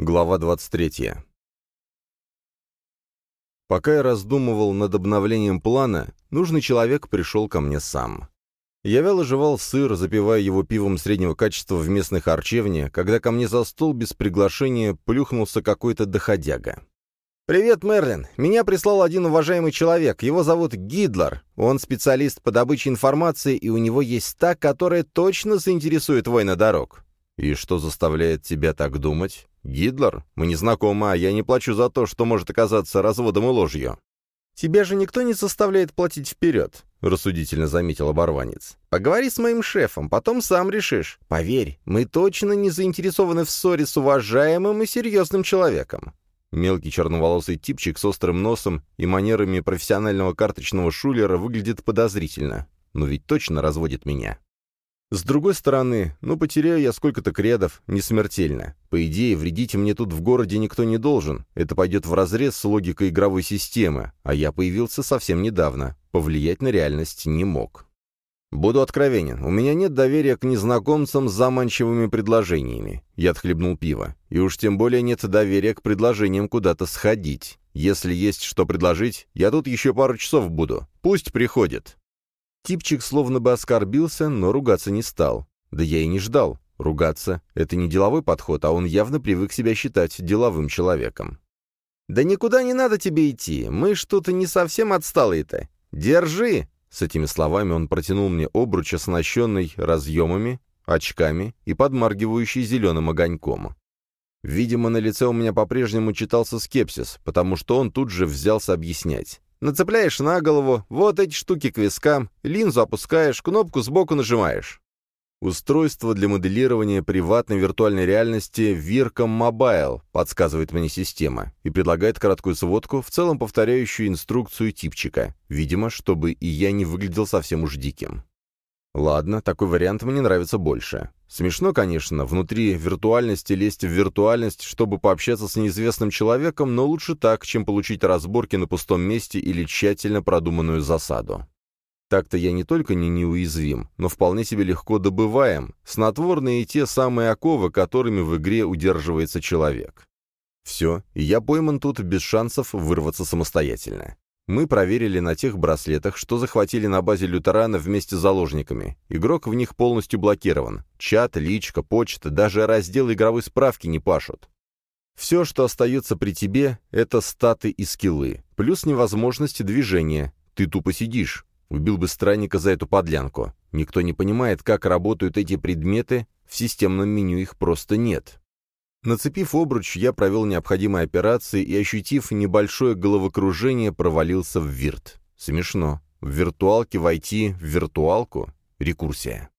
Глава 23. Пока я раздумывал над обновлением плана, нужный человек пришел ко мне сам. Я вяло жевал сыр, запивая его пивом среднего качества в местной харчевне, когда ко мне за стол без приглашения плюхнулся какой-то доходяга. «Привет, Мерлин. Меня прислал один уважаемый человек. Его зовут Гидлер. Он специалист по добыче информации, и у него есть та, которая точно заинтересует воина дорог». «И что заставляет тебя так думать?» «Гитлер? Мы не знакомы, а я не плачу за то, что может оказаться разводом и ложью». «Тебя же никто не заставляет платить вперед», — рассудительно заметил оборванец. «Поговори с моим шефом, потом сам решишь. Поверь, мы точно не заинтересованы в ссоре с уважаемым и серьезным человеком». Мелкий черноволосый типчик с острым носом и манерами профессионального карточного шулера выглядит подозрительно. Но ведь точно разводит меня. С другой стороны, ну потеряю я сколько-то кредов, не смертельно. По идее, вредить мне тут в городе никто не должен. Это пойдет вразрез с логикой игровой системы, а я появился совсем недавно. Повлиять на реальность не мог. Буду откровенен, у меня нет доверия к незнакомцам с заманчивыми предложениями. Я отхлебнул пиво. И уж тем более нет доверия к предложениям куда-то сходить. Если есть что предложить, я тут еще пару часов буду. Пусть приходит. Типчик словно бы оскорбился, но ругаться не стал. Да я и не ждал. Ругаться — это не деловой подход, а он явно привык себя считать деловым человеком. «Да никуда не надо тебе идти, мы что-то не совсем отсталые-то. Держи!» С этими словами он протянул мне обруч, оснащенный разъемами, очками и подмаргивающий зеленым огоньком. Видимо, на лице у меня по-прежнему читался скепсис, потому что он тут же взялся объяснять. Нацепляешь на голову вот эти штуки к вискам, линзу опускаешь, кнопку сбоку нажимаешь. Устройство для моделирования приватной виртуальной реальности Vircom Mobile, подсказывает мне система, и предлагает краткую сводку, в целом повторяющую инструкцию типчика, видимо, чтобы и я не выглядел совсем уж диким. Ладно, такой вариант мне нравится больше. Смешно, конечно, внутри виртуальности лезть в виртуальность, чтобы пообщаться с неизвестным человеком, но лучше так, чем получить разборки на пустом месте или тщательно продуманную засаду. Так-то я не только не неуязвим, но вполне себе легко добываем, снотворные и те самые оковы, которыми в игре удерживается человек. Все, я пойман тут без шансов вырваться самостоятельно. Мы проверили на тех браслетах, что захватили на базе лютерана вместе с заложниками. Игрок в них полностью блокирован. Чат, личка, почта, даже раздел игровой справки не пашут. Все, что остается при тебе, это статы и скиллы, плюс невозможность движения. Ты тупо сидишь. Убил бы странника за эту подлянку. Никто не понимает, как работают эти предметы, в системном меню их просто нет. Нацепив обруч, я провел необходимые операции и, ощутив небольшое головокружение, провалился в вирт. Смешно. В виртуалке войти в виртуалку? Рекурсия.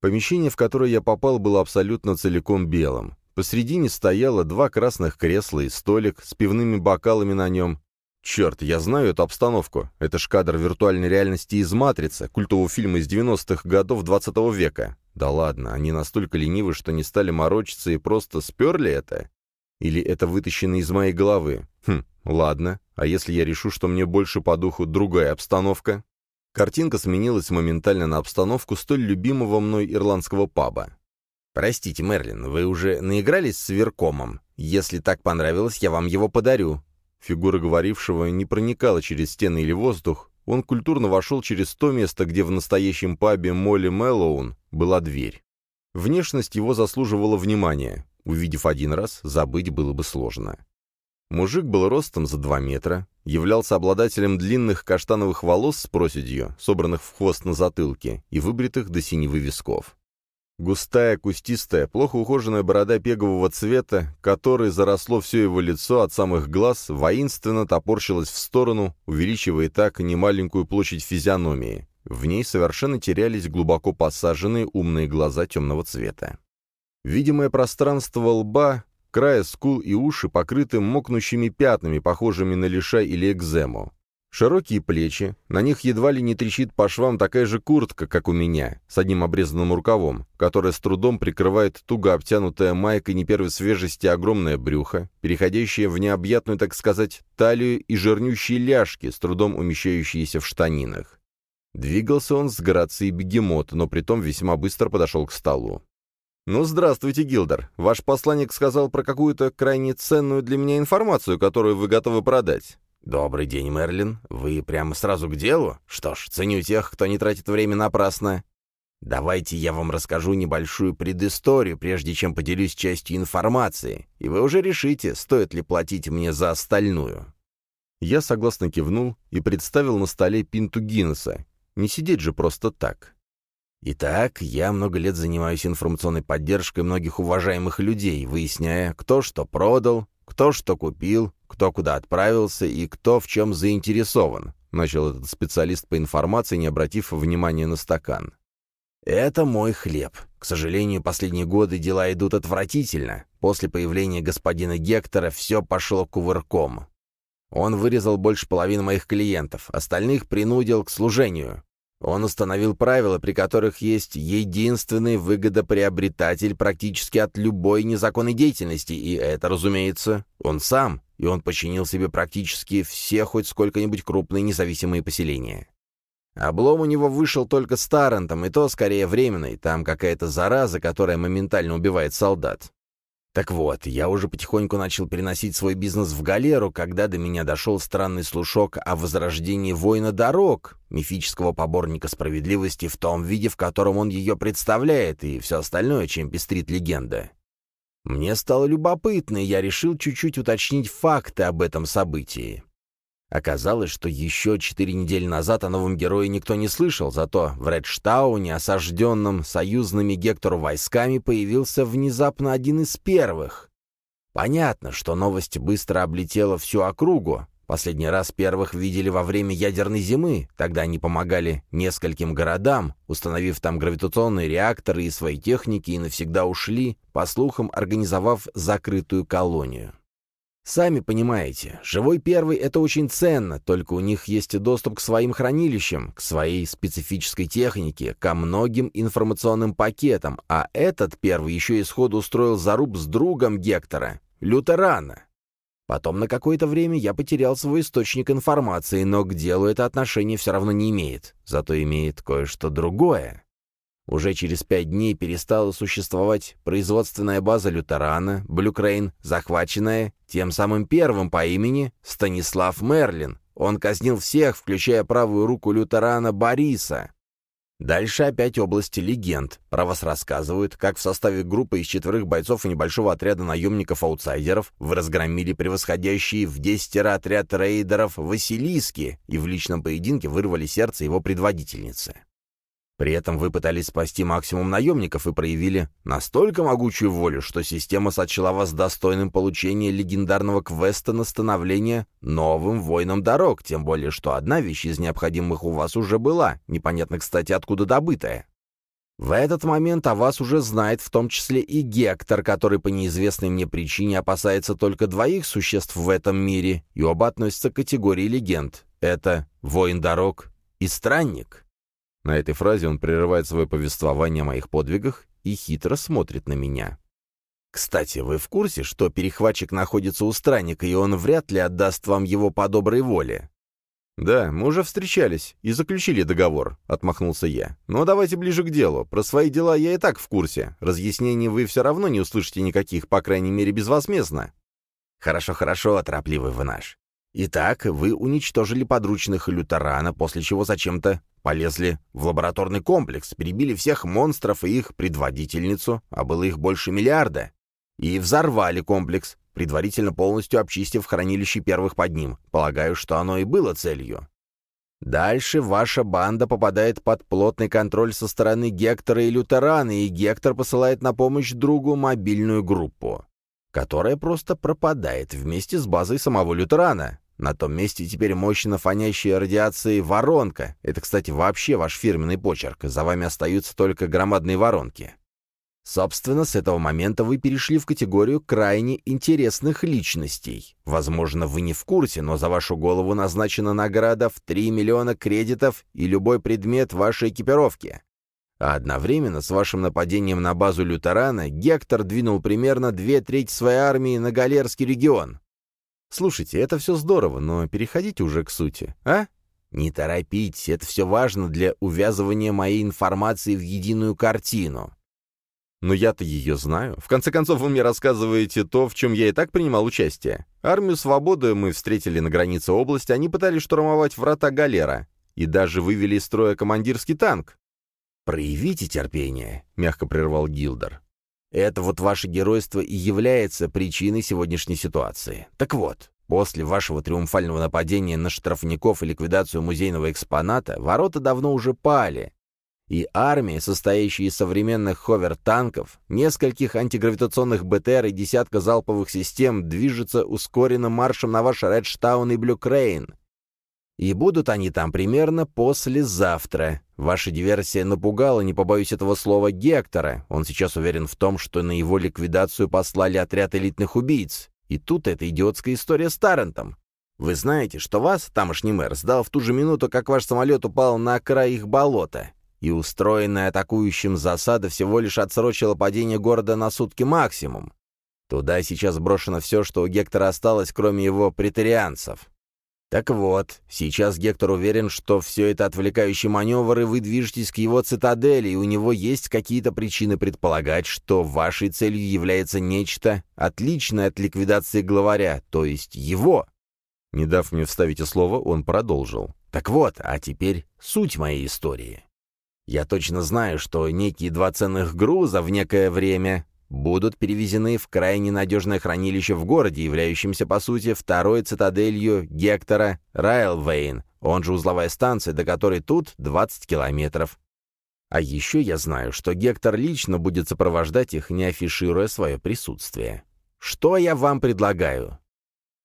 Помещение, в которое я попал, было абсолютно целиком белым. Посредине стояло два красных кресла и столик с пивными бокалами на нем. Черт, я знаю эту обстановку. Это ж кадр виртуальной реальности из «Матрицы», культового фильма из 90-х годов 20 -го века. Да ладно, они настолько ленивы, что не стали морочиться и просто сперли это? Или это вытащено из моей головы? Хм, ладно. А если я решу, что мне больше по духу другая обстановка? Картинка сменилась моментально на обстановку столь любимого мной ирландского паба. «Простите, Мерлин, вы уже наигрались с Веркомом? Если так понравилось, я вам его подарю». Фигура говорившего не проникала через стены или воздух, он культурно вошел через то место, где в настоящем пабе Молли Мэллоун была дверь. Внешность его заслуживала внимания. Увидев один раз, забыть было бы сложно. Мужик был ростом за два метра, являлся обладателем длинных каштановых волос с проседью, собранных в хвост на затылке и выбритых до синевы висков. Густая, кустистая, плохо ухоженная борода пегового цвета, которой заросло все его лицо от самых глаз, воинственно топорщилась в сторону, увеличивая так немаленькую площадь физиономии. В ней совершенно терялись глубоко посаженные умные глаза темного цвета. Видимое пространство лба, края скул и уши покрыты мокнущими пятнами, похожими на лишай или экзему. Широкие плечи, на них едва ли не трещит по швам такая же куртка, как у меня, с одним обрезанным рукавом, которая с трудом прикрывает туго обтянутая майкой не первой свежести огромное брюхо, переходящее в необъятную, так сказать, талию и жирнющие ляжки, с трудом умещающиеся в штанинах. Двигался он с грацией бегемота, но притом весьма быстро подошел к столу. «Ну, здравствуйте, Гилдер. Ваш посланник сказал про какую-то крайне ценную для меня информацию, которую вы готовы продать». «Добрый день, Мерлин. Вы прямо сразу к делу? Что ж, ценю тех, кто не тратит время напрасно. Давайте я вам расскажу небольшую предысторию, прежде чем поделюсь частью информации, и вы уже решите, стоит ли платить мне за остальную». Я согласно кивнул и представил на столе пинту Гиннесса. Не сидеть же просто так. Итак, я много лет занимаюсь информационной поддержкой многих уважаемых людей, выясняя, кто что продал, кто что купил, кто куда отправился и кто в чем заинтересован, начал этот специалист по информации, не обратив внимания на стакан. «Это мой хлеб. К сожалению, последние годы дела идут отвратительно. После появления господина Гектора все пошло кувырком. Он вырезал больше половины моих клиентов, остальных принудил к служению. Он установил правила, при которых есть единственный выгодоприобретатель практически от любой незаконной деятельности, и это, разумеется, он сам, и он подчинил себе практически все хоть сколько-нибудь крупные независимые поселения. Облом у него вышел только с Тарантом, и то скорее временный, там какая-то зараза, которая моментально убивает солдат. Так вот, я уже потихоньку начал переносить свой бизнес в галеру, когда до меня дошел странный слушок о возрождении воина дорог, мифического поборника справедливости в том виде, в котором он ее представляет, и все остальное, чем пестрит легенда. Мне стало любопытно, и я решил чуть-чуть уточнить факты об этом событии. Оказалось, что еще четыре недели назад о новом герое никто не слышал, зато в Редштауне, осажденном союзными Гектору войсками, появился внезапно один из первых. Понятно, что новость быстро облетела всю округу. Последний раз первых видели во время ядерной зимы, тогда они помогали нескольким городам, установив там гравитационные реакторы и свои техники, и навсегда ушли, по слухам, организовав закрытую колонию. Сами понимаете, живой первый — это очень ценно, только у них есть доступ к своим хранилищам, к своей специфической технике, ко многим информационным пакетам, а этот первый еще и сходу устроил заруб с другом Гектора, Лютерана. Потом на какое-то время я потерял свой источник информации, но к делу это отношение все равно не имеет, зато имеет кое-что другое. Уже через пять дней перестала существовать производственная база Лютерана, Блюкрейн, захваченная тем самым первым по имени Станислав Мерлин. Он казнил всех, включая правую руку Лютерана Бориса. Дальше опять области легенд. Про вас рассказывают, как в составе группы из четверых бойцов и небольшого отряда наемников-аутсайдеров вы разгромили превосходящий вдесятеро отряд рейдеров Василиски и в личном поединке вырвали сердце его предводительницы. При этом вы пытались спасти максимум наемников и проявили настолько могучую волю, что система сочла вас достойным получения легендарного квеста на становление новым воином дорог, тем более, что одна вещь из необходимых у вас уже была, непонятно, кстати, откуда добытая. В этот момент о вас уже знает в том числе и Гектор, который по неизвестной мне причине опасается только двоих существ в этом мире, и оба относятся к категории легенд. Это воин дорог и странник. На этой фразе он прерывает свое повествование о моих подвигах и хитро смотрит на меня. «Кстати, вы в курсе, что перехватчик находится у странника, и он вряд ли отдаст вам его по доброй воле?» «Да, мы уже встречались и заключили договор», — отмахнулся я. «Но давайте ближе к делу. Про свои дела я и так в курсе. Разъяснений вы все равно не услышите никаких, по крайней мере, безвозмездно». «Хорошо, хорошо, торопливый вы наш. Итак, вы уничтожили подручных лютерана, после чего зачем-то полезли в лабораторный комплекс, перебили всех монстров и их предводительницу, а было их больше миллиарда, и взорвали комплекс, предварительно полностью обчистив хранилище первых под ним. Полагаю, что оно и было целью. Дальше ваша банда попадает под плотный контроль со стороны Гектора и Лютерана, и Гектор посылает на помощь другу мобильную группу, которая просто пропадает вместе с базой самого Лютерана. На том месте теперь мощно фонящая радиацией воронка. Это, кстати, вообще ваш фирменный почерк. За вами остаются только громадные воронки. Собственно, с этого момента вы перешли в категорию крайне интересных личностей. Возможно, вы не в курсе, но за вашу голову назначена награда в 3 миллиона кредитов и любой предмет вашей экипировки. А одновременно с вашим нападением на базу Лютерана Гектор двинул примерно две трети своей армии на Галерский регион. Слушайте, это все здорово, но переходите уже к сути, а? Не торопитесь, это все важно для увязывания моей информации в единую картину. Но я-то ее знаю. В конце концов, вы мне рассказываете то, в чем я и так принимал участие. Армию свободы мы встретили на границе области, они пытались штурмовать врата Галера. И даже вывели из строя командирский танк. «Проявите терпение», — мягко прервал Гилдер. «Это вот ваше геройство и является причиной сегодняшней ситуации. Так вот, после вашего триумфального нападения на штрафников и ликвидацию музейного экспоната ворота давно уже пали, и армия, состоящая из современных ховер-танков, нескольких антигравитационных БТР и десятка залповых систем, движется ускоренным маршем на ваш Редштаун и Блюкрейн. И будут они там примерно послезавтра. Ваша диверсия напугала, не побоюсь этого слова, Гектора. Он сейчас уверен в том, что на его ликвидацию послали отряд элитных убийц. И тут эта идиотская история с Таррентом. Вы знаете, что вас, тамошний мэр, сдал в ту же минуту, как ваш самолет упал на край их болота и устроенная атакующим засада всего лишь отсрочила падение города на сутки максимум. Туда сейчас брошено все, что у Гектора осталось, кроме его претарианцев. Так вот, сейчас Гектор уверен, что все это отвлекающий маневр, и вы движетесь к его цитадели, и у него есть какие-то причины предполагать, что вашей целью является нечто отличное от ликвидации главаря, то есть его. Не дав мне вставить слово, он продолжил. Так вот, а теперь суть моей истории. Я точно знаю, что некие два ценных груза в некое время будут перевезены в крайне надежное хранилище в городе, являющемся, по сути, второй цитаделью Гектора Райлвейн, он же узловая станция, до которой тут 20 километров. А еще я знаю, что Гектор лично будет сопровождать их, не афишируя свое присутствие. Что я вам предлагаю?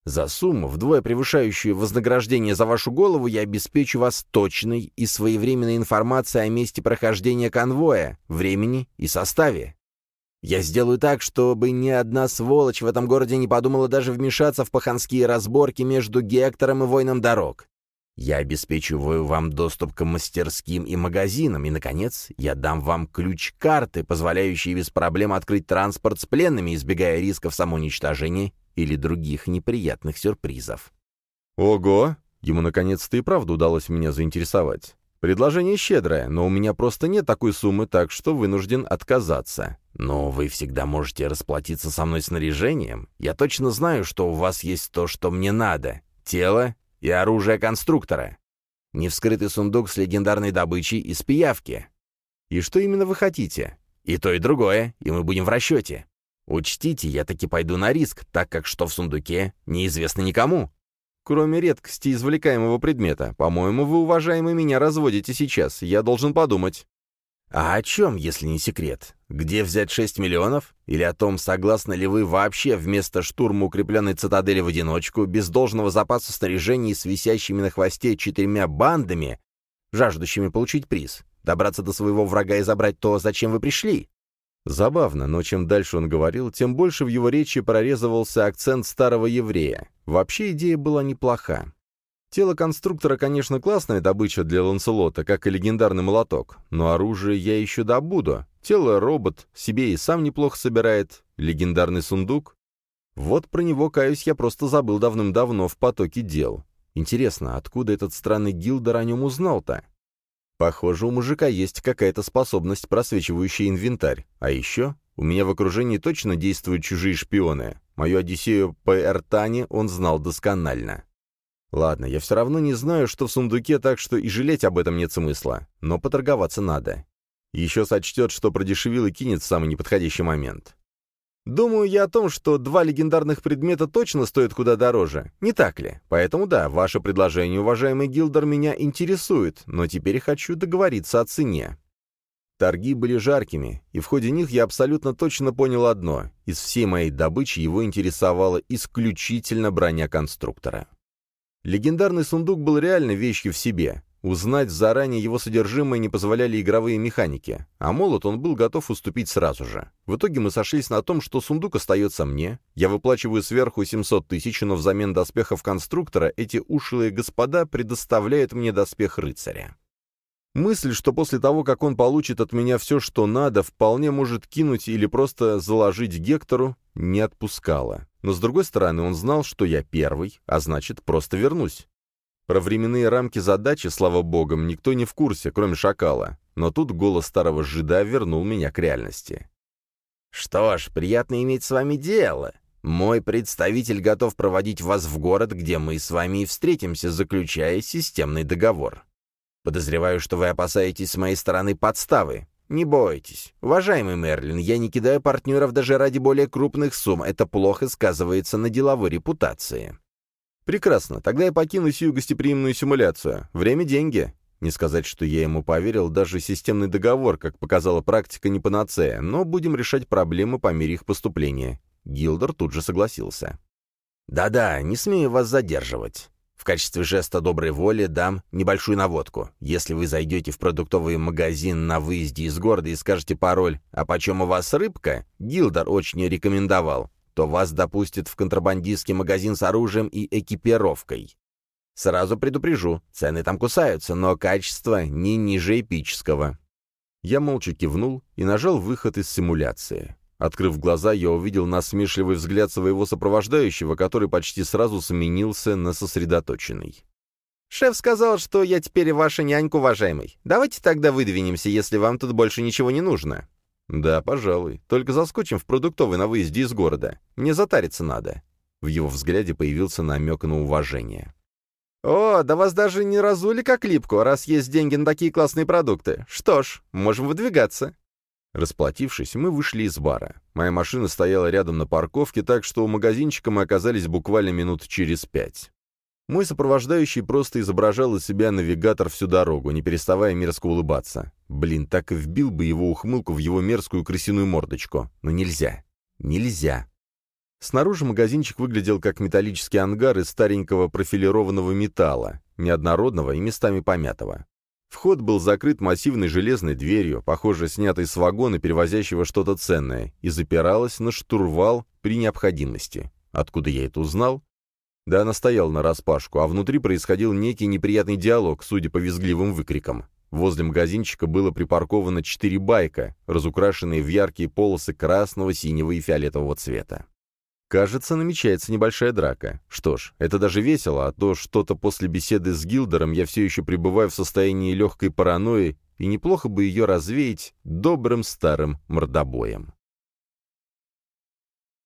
За сумму, вдвое превышающую вознаграждение за вашу голову, я обеспечу вас точной и своевременной информацией о месте прохождения конвоя, времени и составе. Я сделаю так, чтобы ни одна сволочь в этом городе не подумала даже вмешаться в паханские разборки между Гектором и воином дорог. Я обеспечиваю вам доступ к мастерским и магазинам, и, наконец, я дам вам ключ-карты, позволяющие без проблем открыть транспорт с пленными, избегая рисков самоуничтожения или других неприятных сюрпризов. Ого! Ему наконец-то и правда удалось меня заинтересовать. Предложение щедрое, но у меня просто нет такой суммы, так что вынужден отказаться. Но вы всегда можете расплатиться со мной снаряжением. Я точно знаю, что у вас есть то, что мне надо. Тело и оружие конструктора. Невскрытый сундук с легендарной добычей из пиявки. И что именно вы хотите? И то, и другое, и мы будем в расчете. Учтите, я таки пойду на риск, так как что в сундуке, неизвестно никому. Кроме редкости извлекаемого предмета, по-моему, вы, уважаемый, меня разводите сейчас, я должен подумать. А о чем, если не секрет? Где взять 6 миллионов? Или о том, согласны ли вы вообще вместо штурма укрепленной цитадели в одиночку, без должного запаса снаряжения и с висящими на хвосте четырьмя бандами, жаждущими получить приз, добраться до своего врага и забрать то, зачем вы пришли? Забавно, но чем дальше он говорил, тем больше в его речи прорезывался акцент старого еврея. Вообще идея была неплоха. Тело конструктора, конечно, классная добыча для Ланселота, как и легендарный молоток, но оружие я еще добуду. Тело робот себе и сам неплохо собирает. Легендарный сундук. Вот про него, каюсь, я просто забыл давным-давно в потоке дел. Интересно, откуда этот странный Гилдер о нем узнал-то? Похоже, у мужика есть какая-то способность, просвечивающая инвентарь. А еще у меня в окружении точно действуют чужие шпионы. Мою Одиссею по Эртане он знал досконально. Ладно, я все равно не знаю, что в сундуке, так что и жалеть об этом нет смысла. Но поторговаться надо. Еще сочтет, что продешевил и кинет в самый неподходящий момент. Думаю я о том, что два легендарных предмета точно стоят куда дороже, не так ли? Поэтому да, ваше предложение, уважаемый Гилдер, меня интересует, но теперь хочу договориться о цене. Торги были жаркими, и в ходе них я абсолютно точно понял одно. Из всей моей добычи его интересовала исключительно броня конструктора. Легендарный сундук был реально вещью в себе. Узнать заранее его содержимое не позволяли игровые механики, а молот он был готов уступить сразу же. В итоге мы сошлись на том, что сундук остается мне, я выплачиваю сверху 700 тысяч, но взамен доспехов конструктора эти ушлые господа предоставляют мне доспех рыцаря. Мысль, что после того, как он получит от меня все, что надо, вполне может кинуть или просто заложить Гектору, не отпускала. Но с другой стороны, он знал, что я первый, а значит, просто вернусь. Про временные рамки задачи, слава богам, никто не в курсе, кроме шакала. Но тут голос старого жида вернул меня к реальности. «Что ж, приятно иметь с вами дело. Мой представитель готов проводить вас в город, где мы с вами и встретимся, заключая системный договор. Подозреваю, что вы опасаетесь с моей стороны подставы. Не бойтесь. Уважаемый Мерлин, я не кидаю партнеров даже ради более крупных сумм. Это плохо сказывается на деловой репутации». «Прекрасно. Тогда я покину сию гостеприимную симуляцию. Время — деньги. Не сказать, что я ему поверил, даже системный договор, как показала практика, не панацея, но будем решать проблемы по мере их поступления. Гилдер тут же согласился. «Да-да, не смею вас задерживать. В качестве жеста доброй воли дам небольшую наводку. Если вы зайдете в продуктовый магазин на выезде из города и скажете пароль «А почем у вас рыбка?» Гилдер очень рекомендовал, то вас допустят в контрабандистский магазин с оружием и экипировкой. Сразу предупрежу, цены там кусаются, но качество не ниже эпического». Я молча кивнул и нажал выход из симуляции. Открыв глаза, я увидел насмешливый взгляд своего сопровождающего, который почти сразу сменился на сосредоточенный. «Шеф сказал, что я теперь ваша нянька, уважаемый. Давайте тогда выдвинемся, если вам тут больше ничего не нужно». «Да, пожалуй. Только заскочим в продуктовый на выезде из города. Мне затариться надо». В его взгляде появился намек на уважение. «О, да вас даже не разули как липку, раз есть деньги на такие классные продукты. Что ж, можем выдвигаться». Расплатившись, мы вышли из бара. Моя машина стояла рядом на парковке, так что у магазинчика мы оказались буквально минут через пять. Мой сопровождающий просто изображал из себя навигатор всю дорогу, не переставая мерзко улыбаться. Блин, так и вбил бы его ухмылку в его мерзкую крысиную мордочку. Но нельзя. Нельзя. Снаружи магазинчик выглядел как металлический ангар из старенького профилированного металла, неоднородного и местами помятого. Вход был закрыт массивной железной дверью, похоже, снятой с вагона, перевозящего что-то ценное, и запиралась на штурвал при необходимости. Откуда я это узнал? Да она стояла нараспашку, а внутри происходил некий неприятный диалог, судя по визгливым выкрикам. Возле магазинчика было припарковано четыре байка, разукрашенные в яркие полосы красного, синего и фиолетового цвета. Кажется, намечается небольшая драка. Что ж, это даже весело, а то что-то после беседы с Гилдером я все еще пребываю в состоянии легкой паранойи, и неплохо бы ее развеять добрым старым мордобоем.